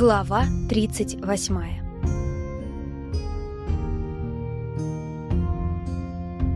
Глава 38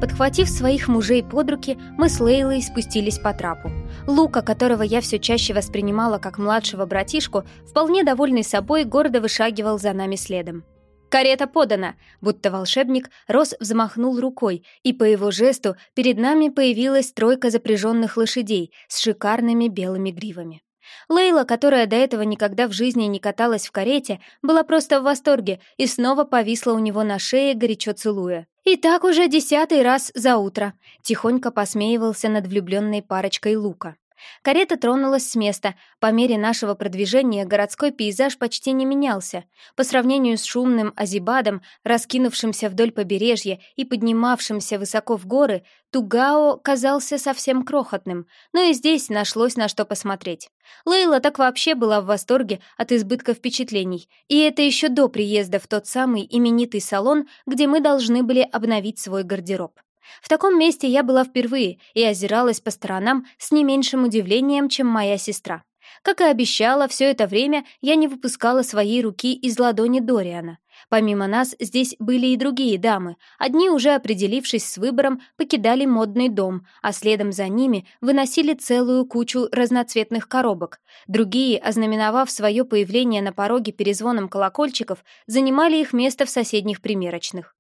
Подхватив своих мужей под руки, мы с Лейлой спустились по трапу. Лука, которого я все чаще воспринимала как младшего братишку, вполне довольный собой, гордо вышагивал за нами следом. «Карета подана!» Будто волшебник, Рос взмахнул рукой, и по его жесту перед нами появилась тройка запряженных лошадей с шикарными белыми гривами. Лейла, которая до этого никогда в жизни не каталась в карете, была просто в восторге и снова повисла у него на шее, горячо целуя. «И так уже десятый раз за утро», — тихонько посмеивался над влюбленной парочкой Лука. Карета тронулась с места. По мере нашего продвижения городской пейзаж почти не менялся. По сравнению с шумным Азибадом, раскинувшимся вдоль побережья и поднимавшимся высоко в горы, Тугао казался совсем крохотным, но и здесь нашлось на что посмотреть. Лейла так вообще была в восторге от избытка впечатлений, и это еще до приезда в тот самый именитый салон, где мы должны были обновить свой гардероб. В таком месте я была впервые и озиралась по сторонам с не меньшим удивлением, чем моя сестра. Как и обещала, все это время я не выпускала своей руки из ладони Дориана. Помимо нас здесь были и другие дамы. Одни, уже определившись с выбором, покидали модный дом, а следом за ними выносили целую кучу разноцветных коробок. Другие, ознаменовав свое появление на пороге перезвоном колокольчиков, занимали их место в соседних примерочных.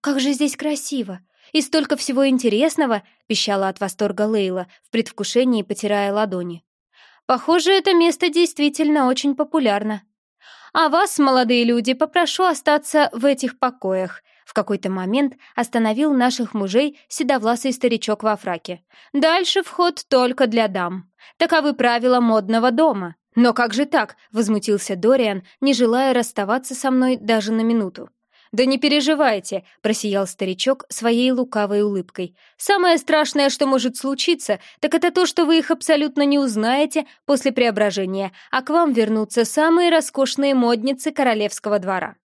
«Как же здесь красиво!» И столько всего интересного!» — пищала от восторга Лейла, в предвкушении потирая ладони. «Похоже, это место действительно очень популярно. А вас, молодые люди, попрошу остаться в этих покоях», в какой-то момент остановил наших мужей седовласый старичок во фраке. «Дальше вход только для дам. Таковы правила модного дома». «Но как же так?» — возмутился Дориан, не желая расставаться со мной даже на минуту. «Да не переживайте», — просиял старичок своей лукавой улыбкой. «Самое страшное, что может случиться, так это то, что вы их абсолютно не узнаете после преображения, а к вам вернутся самые роскошные модницы королевского двора».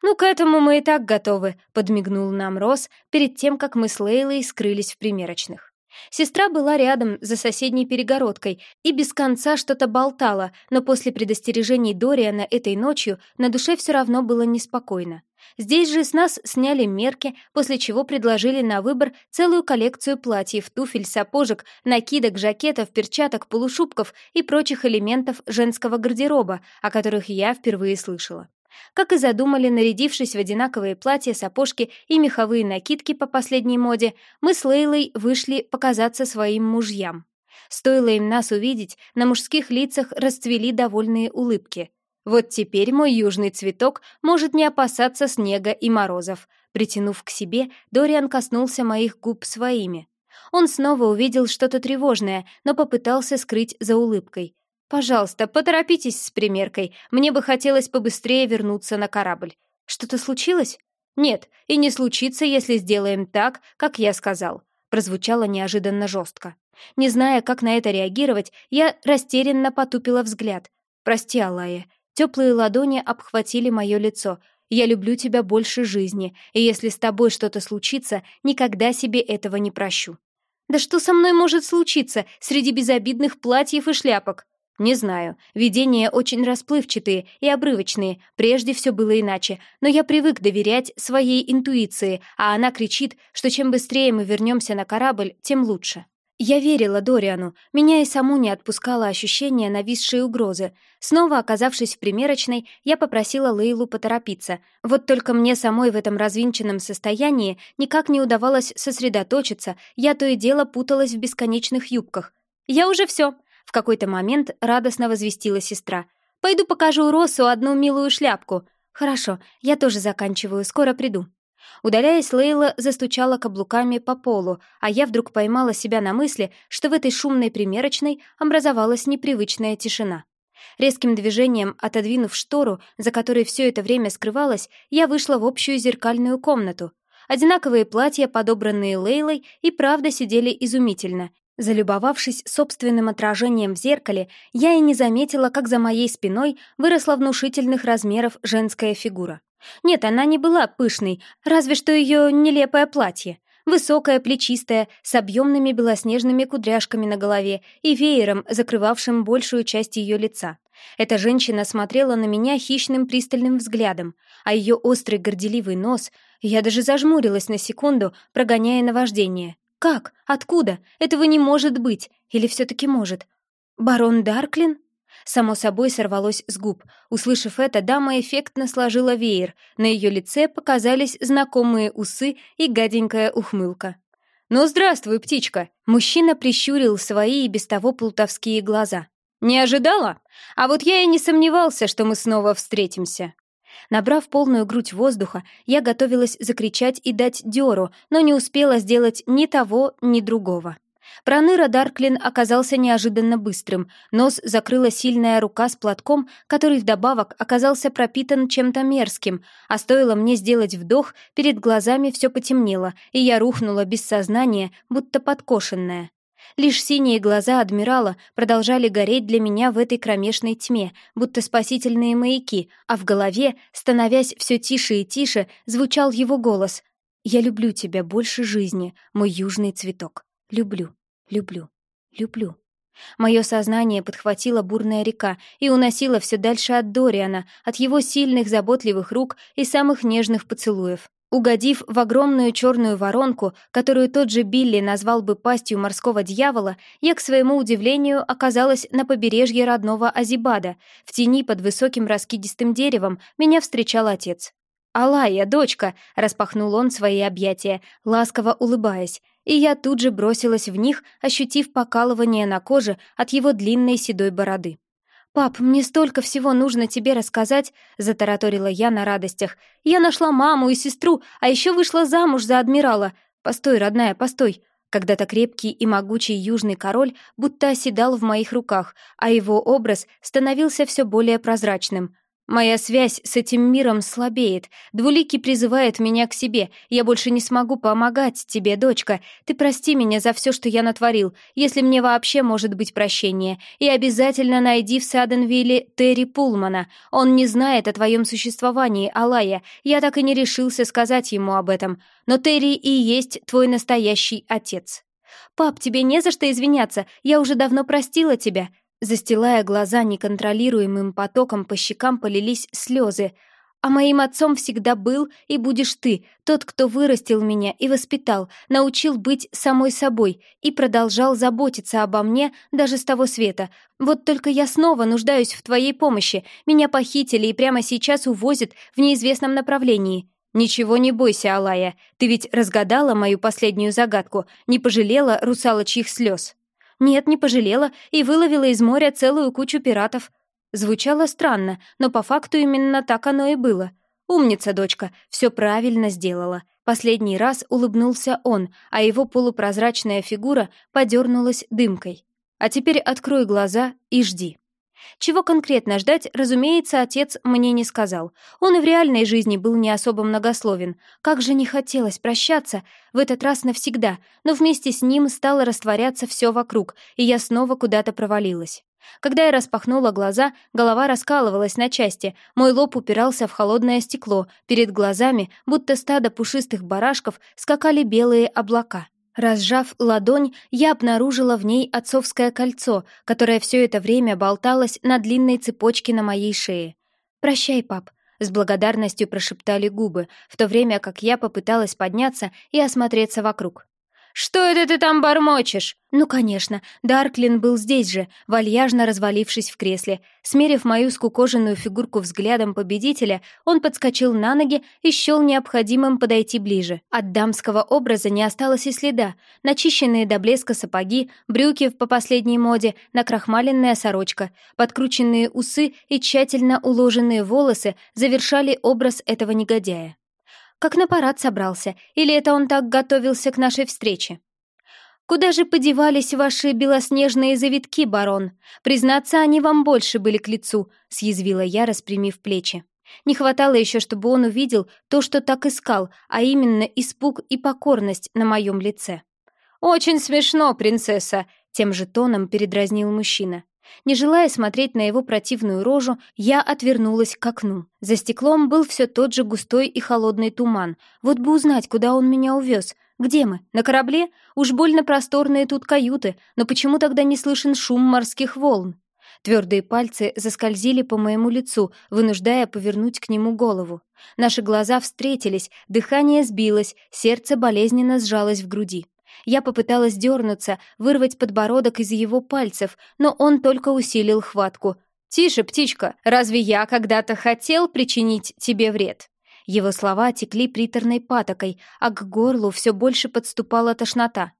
«Ну, к этому мы и так готовы», — подмигнул нам Рос перед тем, как мы с Лейлой скрылись в примерочных. Сестра была рядом, за соседней перегородкой, и без конца что-то болтала, но после предостережений Дориана этой ночью на душе все равно было неспокойно. Здесь же с нас сняли мерки, после чего предложили на выбор целую коллекцию платьев, туфель, сапожек, накидок, жакетов, перчаток, полушубков и прочих элементов женского гардероба, о которых я впервые слышала. Как и задумали, нарядившись в одинаковые платья, сапожки и меховые накидки по последней моде, мы с Лейлой вышли показаться своим мужьям. Стоило им нас увидеть, на мужских лицах расцвели довольные улыбки. Вот теперь мой южный цветок может не опасаться снега и морозов. Притянув к себе, Дориан коснулся моих губ своими. Он снова увидел что-то тревожное, но попытался скрыть за улыбкой. «Пожалуйста, поторопитесь с примеркой. Мне бы хотелось побыстрее вернуться на корабль. Что-то случилось?» «Нет, и не случится, если сделаем так, как я сказал», прозвучало неожиданно жестко. Не зная, как на это реагировать, я растерянно потупила взгляд. «Прости, Алая, Теплые ладони обхватили мое лицо. «Я люблю тебя больше жизни, и если с тобой что-то случится, никогда себе этого не прощу». «Да что со мной может случиться среди безобидных платьев и шляпок?» «Не знаю. Видения очень расплывчатые и обрывочные. Прежде все было иначе. Но я привык доверять своей интуиции, а она кричит, что чем быстрее мы вернемся на корабль, тем лучше». Я верила Дориану, меня и саму не отпускало ощущение нависшей угрозы. Снова оказавшись в примерочной, я попросила Лейлу поторопиться. Вот только мне самой в этом развинченном состоянии никак не удавалось сосредоточиться, я то и дело путалась в бесконечных юбках. «Я уже все», — в какой-то момент радостно возвестила сестра. «Пойду покажу Росу одну милую шляпку». «Хорошо, я тоже заканчиваю, скоро приду». Удаляясь, Лейла застучала каблуками по полу, а я вдруг поймала себя на мысли, что в этой шумной примерочной образовалась непривычная тишина. Резким движением, отодвинув штору, за которой все это время скрывалась, я вышла в общую зеркальную комнату. Одинаковые платья, подобранные Лейлой, и правда сидели изумительно. Залюбовавшись собственным отражением в зеркале, я и не заметила, как за моей спиной выросла внушительных размеров женская фигура. Нет, она не была пышной, разве что ее нелепое платье. Высокая, плечистая, с объемными белоснежными кудряшками на голове и веером, закрывавшим большую часть ее лица. Эта женщина смотрела на меня хищным пристальным взглядом, а ее острый горделивый нос... Я даже зажмурилась на секунду, прогоняя наваждение. «Как? Откуда? Этого не может быть! Или все-таки может? Барон Дарклин?» Само собой сорвалось с губ. Услышав это, дама эффектно сложила веер. На ее лице показались знакомые усы и гаденькая ухмылка. «Ну, здравствуй, птичка!» Мужчина прищурил свои и без того плутовские глаза. «Не ожидала? А вот я и не сомневался, что мы снова встретимся». Набрав полную грудь воздуха, я готовилась закричать и дать дёру, но не успела сделать ни того, ни другого. Проныра Дарклин оказался неожиданно быстрым. Нос закрыла сильная рука с платком, который вдобавок оказался пропитан чем-то мерзким, а стоило мне сделать вдох, перед глазами все потемнело, и я рухнула без сознания, будто подкошенная. Лишь синие глаза адмирала продолжали гореть для меня в этой кромешной тьме, будто спасительные маяки, а в голове, становясь все тише и тише, звучал его голос. «Я люблю тебя больше жизни, мой южный цветок. Люблю, люблю, люблю». Мое сознание подхватила бурная река и уносила все дальше от Дориана, от его сильных заботливых рук и самых нежных поцелуев. Угодив в огромную черную воронку, которую тот же Билли назвал бы пастью морского дьявола, я, к своему удивлению, оказалась на побережье родного Азибада. В тени под высоким раскидистым деревом меня встречал отец. «Алая, дочка!» — распахнул он свои объятия, ласково улыбаясь, и я тут же бросилась в них, ощутив покалывание на коже от его длинной седой бороды. «Пап, мне столько всего нужно тебе рассказать», — затараторила я на радостях. «Я нашла маму и сестру, а еще вышла замуж за адмирала. Постой, родная, постой». Когда-то крепкий и могучий южный король будто оседал в моих руках, а его образ становился все более прозрачным. Моя связь с этим миром слабеет. Двуликий призывает меня к себе. Я больше не смогу помогать тебе, дочка. Ты прости меня за все, что я натворил, если мне вообще может быть прощение. И обязательно найди в Саденвилле Терри Пулмана. Он не знает о твоем существовании, Алая. Я так и не решился сказать ему об этом. Но Терри и есть твой настоящий отец. «Пап, тебе не за что извиняться. Я уже давно простила тебя», Застилая глаза неконтролируемым потоком, по щекам полились слезы. «А моим отцом всегда был и будешь ты, тот, кто вырастил меня и воспитал, научил быть самой собой и продолжал заботиться обо мне даже с того света. Вот только я снова нуждаюсь в твоей помощи. Меня похитили и прямо сейчас увозят в неизвестном направлении». «Ничего не бойся, Алая, ты ведь разгадала мою последнюю загадку, не пожалела русалочьих слез». Нет, не пожалела и выловила из моря целую кучу пиратов. Звучало странно, но по факту именно так оно и было. «Умница, дочка, все правильно сделала». Последний раз улыбнулся он, а его полупрозрачная фигура подернулась дымкой. «А теперь открой глаза и жди». Чего конкретно ждать, разумеется, отец мне не сказал. Он и в реальной жизни был не особо многословен. Как же не хотелось прощаться, в этот раз навсегда, но вместе с ним стало растворяться все вокруг, и я снова куда-то провалилась. Когда я распахнула глаза, голова раскалывалась на части, мой лоб упирался в холодное стекло, перед глазами, будто стадо пушистых барашков, скакали белые облака. Разжав ладонь, я обнаружила в ней отцовское кольцо, которое все это время болталось на длинной цепочке на моей шее. «Прощай, пап», — с благодарностью прошептали губы, в то время как я попыталась подняться и осмотреться вокруг. «Что это ты там бормочешь?» Ну, конечно, Дарклин был здесь же, вальяжно развалившись в кресле. Смерив мою скукоженную фигурку взглядом победителя, он подскочил на ноги и счел необходимым подойти ближе. От дамского образа не осталось и следа. Начищенные до блеска сапоги, брюки по последней моде, накрахмаленная сорочка, подкрученные усы и тщательно уложенные волосы завершали образ этого негодяя. Как на парад собрался, или это он так готовился к нашей встрече? «Куда же подевались ваши белоснежные завитки, барон? Признаться, они вам больше были к лицу», — съязвила я, распрямив плечи. Не хватало еще, чтобы он увидел то, что так искал, а именно испуг и покорность на моем лице. «Очень смешно, принцесса», — тем же тоном передразнил мужчина. Не желая смотреть на его противную рожу, я отвернулась к окну. За стеклом был все тот же густой и холодный туман. Вот бы узнать, куда он меня увез — «Где мы? На корабле? Уж больно просторные тут каюты, но почему тогда не слышен шум морских волн?» Твердые пальцы заскользили по моему лицу, вынуждая повернуть к нему голову. Наши глаза встретились, дыхание сбилось, сердце болезненно сжалось в груди. Я попыталась дернуться, вырвать подбородок из его пальцев, но он только усилил хватку. «Тише, птичка, разве я когда-то хотел причинить тебе вред?» Его слова текли приторной патокой, а к горлу все больше подступала тошнота.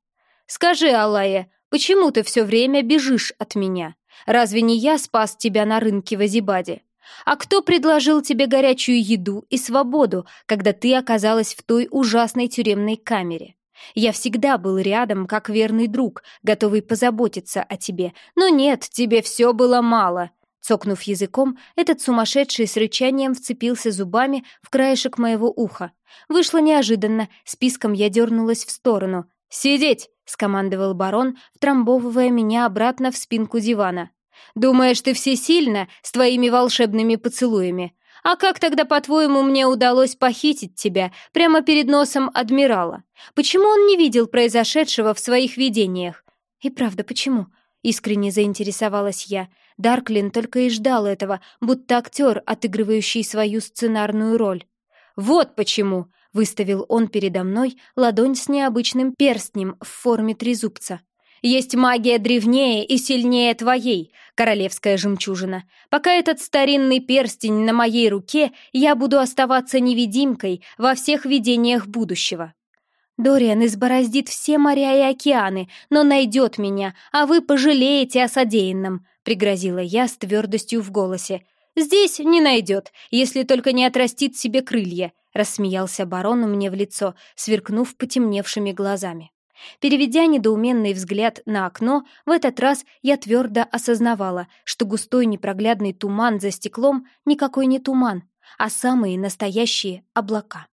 «Скажи, Алая, почему ты все время бежишь от меня? Разве не я спас тебя на рынке в Азибаде? А кто предложил тебе горячую еду и свободу, когда ты оказалась в той ужасной тюремной камере? Я всегда был рядом, как верный друг, готовый позаботиться о тебе. Но нет, тебе все было мало. Цокнув языком, этот сумасшедший с рычанием вцепился зубами в краешек моего уха. Вышло неожиданно, списком я дернулась в сторону. «Сидеть!» — скомандовал барон, втрамбовывая меня обратно в спинку дивана. «Думаешь, ты всесильна с твоими волшебными поцелуями? А как тогда, по-твоему, мне удалось похитить тебя прямо перед носом адмирала? Почему он не видел произошедшего в своих видениях? И правда, почему? Искренне заинтересовалась я. Дарклин только и ждал этого, будто актер, отыгрывающий свою сценарную роль. «Вот почему!» — выставил он передо мной ладонь с необычным перстнем в форме трезубца. Есть магия древнее и сильнее твоей, королевская жемчужина. Пока этот старинный перстень на моей руке, я буду оставаться невидимкой во всех видениях будущего. Дориан избороздит все моря и океаны, но найдет меня, а вы пожалеете о содеянном», — пригрозила я с твердостью в голосе. «Здесь не найдет, если только не отрастит себе крылья», — рассмеялся барон мне в лицо, сверкнув потемневшими глазами. Переведя недоуменный взгляд на окно, в этот раз я твердо осознавала, что густой непроглядный туман за стеклом никакой не туман, а самые настоящие облака.